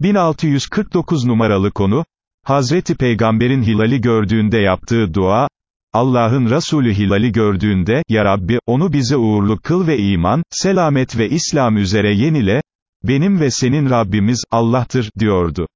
1649 numaralı konu, Hazreti Peygamber'in hilali gördüğünde yaptığı dua, Allah'ın Resulü hilali gördüğünde, Ya Rabbi, onu bize uğurlu kıl ve iman, selamet ve İslam üzere yenile, benim ve senin Rabbimiz, Allah'tır, diyordu.